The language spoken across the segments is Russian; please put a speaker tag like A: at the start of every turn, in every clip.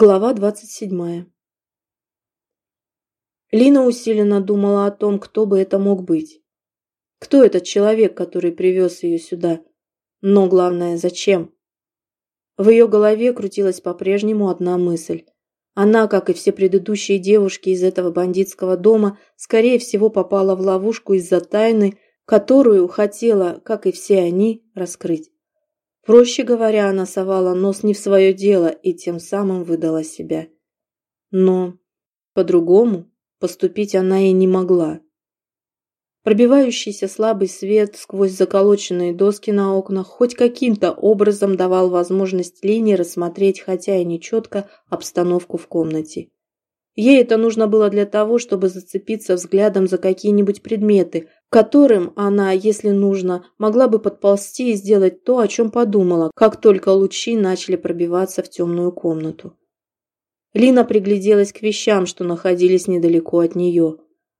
A: Глава двадцать седьмая. Лина усиленно думала о том, кто бы это мог быть. Кто этот человек, который привез ее сюда? Но главное, зачем? В ее голове крутилась по-прежнему одна мысль. Она, как и все предыдущие девушки из этого бандитского дома, скорее всего попала в ловушку из-за тайны, которую хотела, как и все они, раскрыть. Проще говоря, она совала нос не в свое дело и тем самым выдала себя. Но по-другому поступить она и не могла. Пробивающийся слабый свет сквозь заколоченные доски на окнах хоть каким-то образом давал возможность Лине рассмотреть, хотя и нечетко, обстановку в комнате. Ей это нужно было для того, чтобы зацепиться взглядом за какие-нибудь предметы, которым она, если нужно, могла бы подползти и сделать то, о чем подумала, как только лучи начали пробиваться в темную комнату. Лина пригляделась к вещам, что находились недалеко от нее.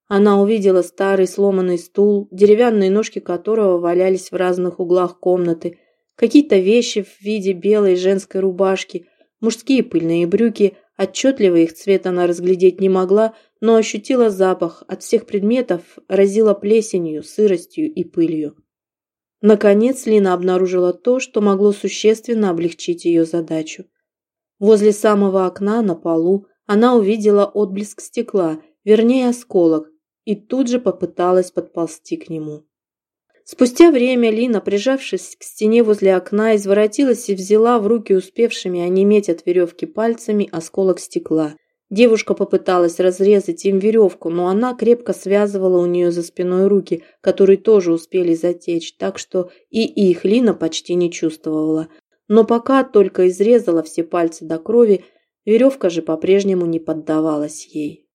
A: Она увидела старый сломанный стул, деревянные ножки которого валялись в разных углах комнаты, какие-то вещи в виде белой женской рубашки, мужские пыльные брюки – Отчетливо их цвет она разглядеть не могла, но ощутила запах, от всех предметов разила плесенью, сыростью и пылью. Наконец Лина обнаружила то, что могло существенно облегчить ее задачу. Возле самого окна на полу она увидела отблеск стекла, вернее осколок, и тут же попыталась подползти к нему. Спустя время Лина, прижавшись к стене возле окна, изворотилась и взяла в руки успевшими онеметь от веревки пальцами осколок стекла. Девушка попыталась разрезать им веревку, но она крепко связывала у нее за спиной руки, которые тоже успели затечь, так что и их Лина почти не чувствовала. Но пока только изрезала все пальцы до крови, веревка же по-прежнему не поддавалась ей.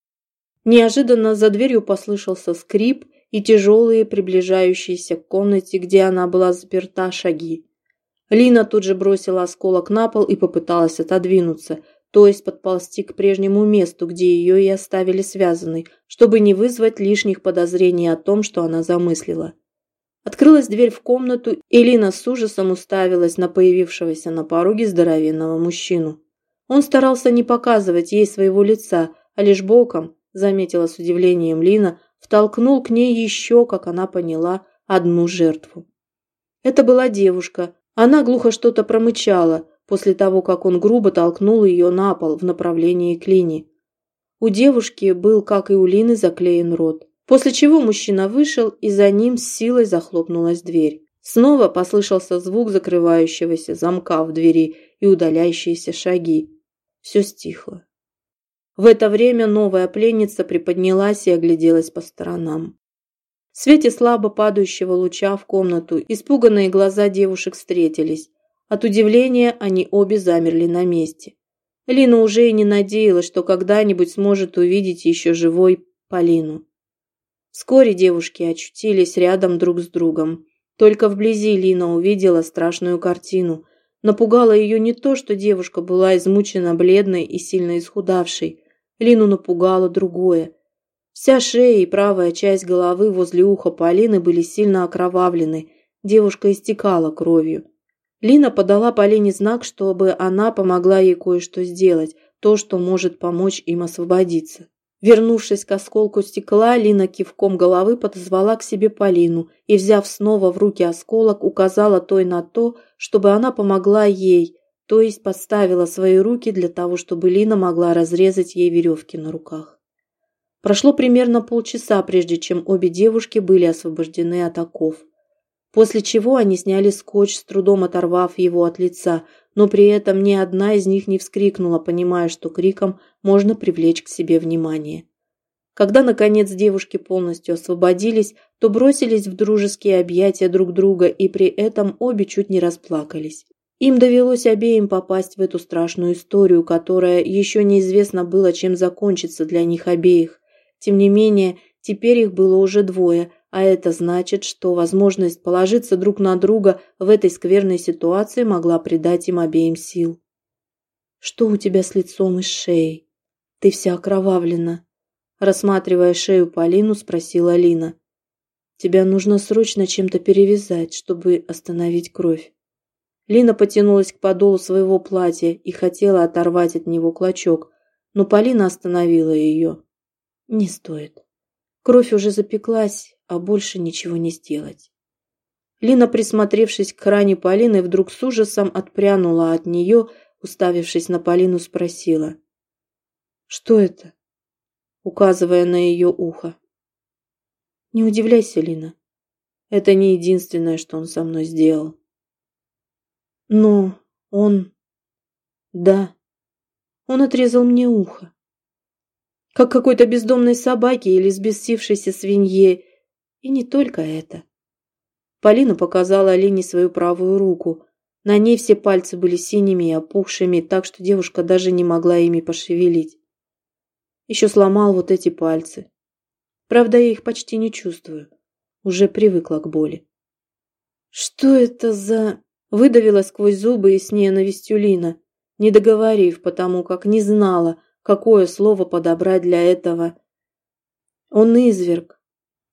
A: Неожиданно за дверью послышался скрип, и тяжелые, приближающиеся к комнате, где она была заперта, шаги. Лина тут же бросила осколок на пол и попыталась отодвинуться, то есть подползти к прежнему месту, где ее и оставили связанной, чтобы не вызвать лишних подозрений о том, что она замыслила. Открылась дверь в комнату, и Лина с ужасом уставилась на появившегося на пороге здоровенного мужчину. Он старался не показывать ей своего лица, а лишь боком, заметила с удивлением Лина, втолкнул к ней еще, как она поняла, одну жертву. Это была девушка. Она глухо что-то промычала после того, как он грубо толкнул ее на пол в направлении клини. У девушки был, как и у Лины, заклеен рот. После чего мужчина вышел, и за ним с силой захлопнулась дверь. Снова послышался звук закрывающегося замка в двери и удаляющиеся шаги. Все стихло. В это время новая пленница приподнялась и огляделась по сторонам. В свете слабо падающего луча в комнату испуганные глаза девушек встретились. От удивления они обе замерли на месте. Лина уже и не надеялась, что когда-нибудь сможет увидеть еще живой Полину. Вскоре девушки очутились рядом друг с другом. Только вблизи Лина увидела страшную картину. Напугало ее не то, что девушка была измучена бледной и сильно исхудавшей, Лину напугало другое. Вся шея и правая часть головы возле уха Полины были сильно окровавлены. Девушка истекала кровью. Лина подала Полине знак, чтобы она помогла ей кое-что сделать, то, что может помочь им освободиться. Вернувшись к осколку стекла, Лина кивком головы подозвала к себе Полину и, взяв снова в руки осколок, указала той на то, чтобы она помогла ей, то есть подставила свои руки для того, чтобы Лина могла разрезать ей веревки на руках. Прошло примерно полчаса, прежде чем обе девушки были освобождены от оков. После чего они сняли скотч, с трудом оторвав его от лица, но при этом ни одна из них не вскрикнула, понимая, что криком можно привлечь к себе внимание. Когда, наконец, девушки полностью освободились, то бросились в дружеские объятия друг друга и при этом обе чуть не расплакались. Им довелось обеим попасть в эту страшную историю, которая еще неизвестно было, чем закончится для них обеих. Тем не менее, теперь их было уже двое, а это значит, что возможность положиться друг на друга в этой скверной ситуации могла придать им обеим сил. «Что у тебя с лицом и шеей? Ты вся окровавлена», рассматривая шею Полину, спросила Лина. «Тебя нужно срочно чем-то перевязать, чтобы остановить кровь». Лина потянулась к подолу своего платья и хотела оторвать от него клочок, но Полина остановила ее. Не стоит. Кровь уже запеклась, а больше ничего не сделать. Лина, присмотревшись к ране Полины, вдруг с ужасом отпрянула от нее, уставившись на Полину, спросила. «Что это?» указывая на ее ухо. «Не удивляйся, Лина. Это не единственное, что он со мной сделал. Но он... Да, он отрезал мне ухо. Как какой-то бездомной собаке или сбесившейся свинье. И не только это. Полина показала Алине свою правую руку. На ней все пальцы были синими и опухшими, так что девушка даже не могла ими пошевелить. Еще сломал вот эти пальцы. Правда, я их почти не чувствую. Уже привыкла к боли. Что это за... Выдавила сквозь зубы и с ненавистью Лина, не договорив, потому как не знала, какое слово подобрать для этого. Он изверг.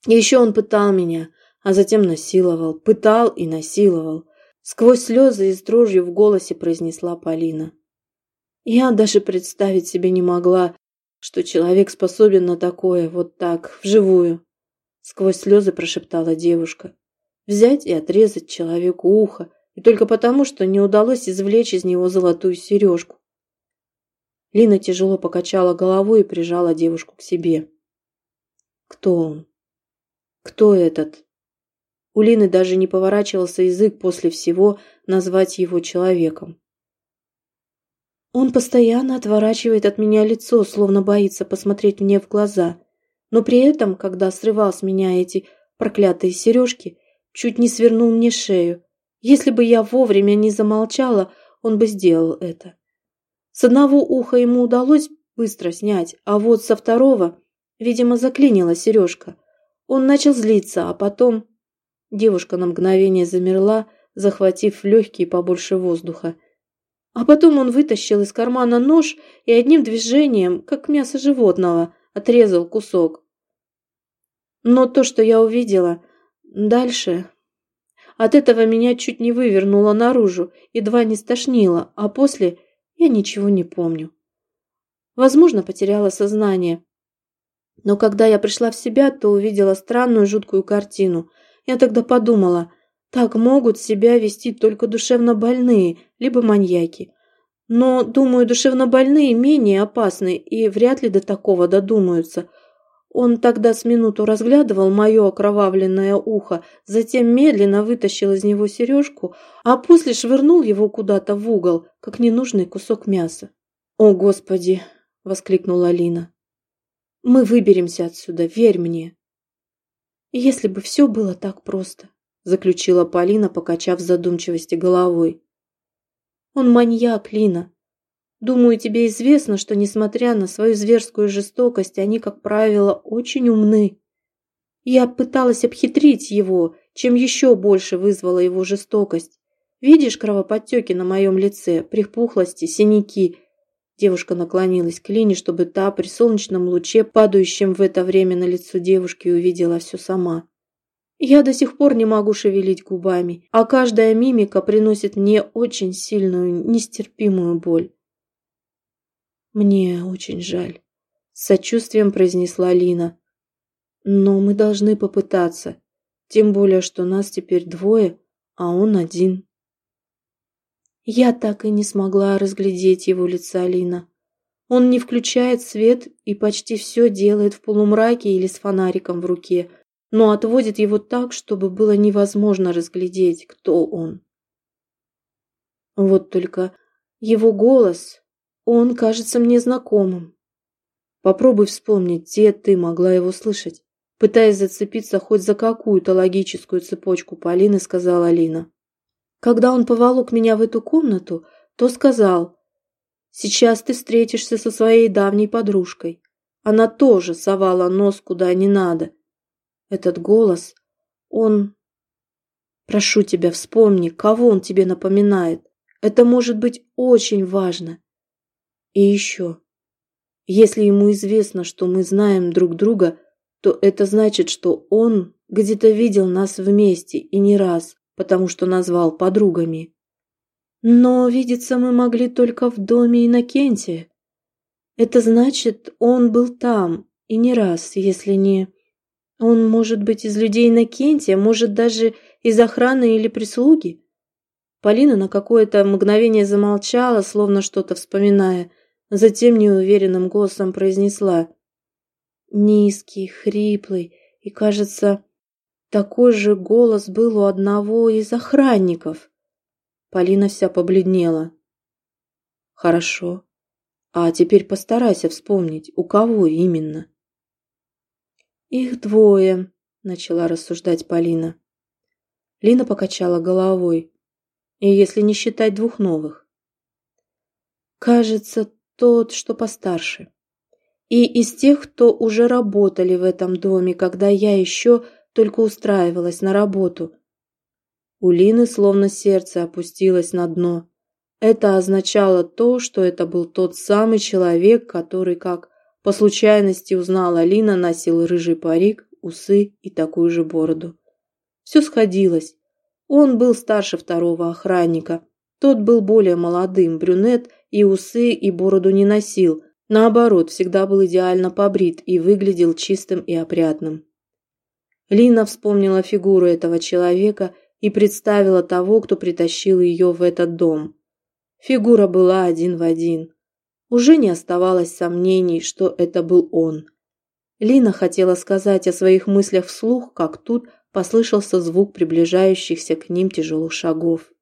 A: Еще он пытал меня, а затем насиловал. Пытал и насиловал. Сквозь слезы и с дрожью в голосе произнесла Полина. Я даже представить себе не могла, что человек способен на такое, вот так, вживую. Сквозь слезы прошептала девушка. Взять и отрезать человеку ухо, и только потому, что не удалось извлечь из него золотую сережку. Лина тяжело покачала головой и прижала девушку к себе. Кто он? Кто этот? У Лины даже не поворачивался язык после всего назвать его человеком. Он постоянно отворачивает от меня лицо, словно боится посмотреть мне в глаза. Но при этом, когда срывал с меня эти проклятые сережки, чуть не свернул мне шею. Если бы я вовремя не замолчала, он бы сделал это. С одного уха ему удалось быстро снять, а вот со второго, видимо, заклинила сережка. Он начал злиться, а потом... Девушка на мгновение замерла, захватив легкие побольше воздуха. А потом он вытащил из кармана нож и одним движением, как мясо животного, отрезал кусок. Но то, что я увидела дальше, от этого меня чуть не вывернуло наружу, едва не стошнило, а после я ничего не помню. Возможно, потеряла сознание. Но когда я пришла в себя, то увидела странную жуткую картину. Я тогда подумала, так могут себя вести только душевно больные, либо маньяки. Но, думаю, душевно больные менее опасны и вряд ли до такого додумаются. Он тогда с минуту разглядывал мое окровавленное ухо, затем медленно вытащил из него сережку, а после швырнул его куда-то в угол, как ненужный кусок мяса. «О, Господи!» — воскликнула Алина. «Мы выберемся отсюда, верь мне!» Если бы все было так просто заключила Полина, покачав задумчивости головой. Он маньяк, Лина. Думаю, тебе известно, что, несмотря на свою зверскую жестокость, они, как правило, очень умны. Я пыталась обхитрить его, чем еще больше вызвала его жестокость. Видишь кровоподтеки на моем лице, припухлости, синяки? Девушка наклонилась к Лине, чтобы та при солнечном луче, падающем в это время на лицо девушки, увидела все сама. Я до сих пор не могу шевелить губами, а каждая мимика приносит мне очень сильную, нестерпимую боль. Мне очень жаль, с сочувствием произнесла Лина. Но мы должны попытаться, тем более, что нас теперь двое, а он один. Я так и не смогла разглядеть его лица Лина. Он не включает свет и почти все делает в полумраке или с фонариком в руке – но отводит его так, чтобы было невозможно разглядеть, кто он. Вот только его голос, он кажется мне знакомым. Попробуй вспомнить, где ты могла его слышать. Пытаясь зацепиться хоть за какую-то логическую цепочку Полины, сказала Алина. Когда он поволок меня в эту комнату, то сказал, «Сейчас ты встретишься со своей давней подружкой. Она тоже совала нос куда не надо, этот голос, он... Прошу тебя, вспомни, кого он тебе напоминает. Это может быть очень важно. И еще, если ему известно, что мы знаем друг друга, то это значит, что он где-то видел нас вместе и не раз, потому что назвал подругами. Но видеться мы могли только в доме Иннокентия. Это значит, он был там, и не раз, если не... Он может быть из людей Иннокентия, может даже из охраны или прислуги. Полина на какое-то мгновение замолчала, словно что-то вспоминая, затем неуверенным голосом произнесла. Низкий, хриплый и, кажется, такой же голос был у одного из охранников. Полина вся побледнела. Хорошо. А теперь постарайся вспомнить, у кого именно. Их двое, начала рассуждать Полина. Лина покачала головой. И если не считать двух новых. Кажется, тот, что постарше. И из тех, кто уже работали в этом доме, когда я еще только устраивалась на работу. У Лины словно сердце опустилось на дно. Это означало то, что это был тот самый человек, который, как по случайности узнала Лина, носил рыжий парик, усы и такую же бороду. Все сходилось. Он был старше второго охранника. Тот был более молодым, брюнет и усы и бороду не носил. Наоборот, всегда был идеально побрит и выглядел чистым и опрятным. Лина вспомнила фигуру этого человека и представила того, кто притащил ее в этот дом. Фигура была один в один. Уже не оставалось сомнений, что это был он. Лина хотела сказать о своих мыслях вслух, как тут послышался звук приближающихся к ним тяжелых шагов.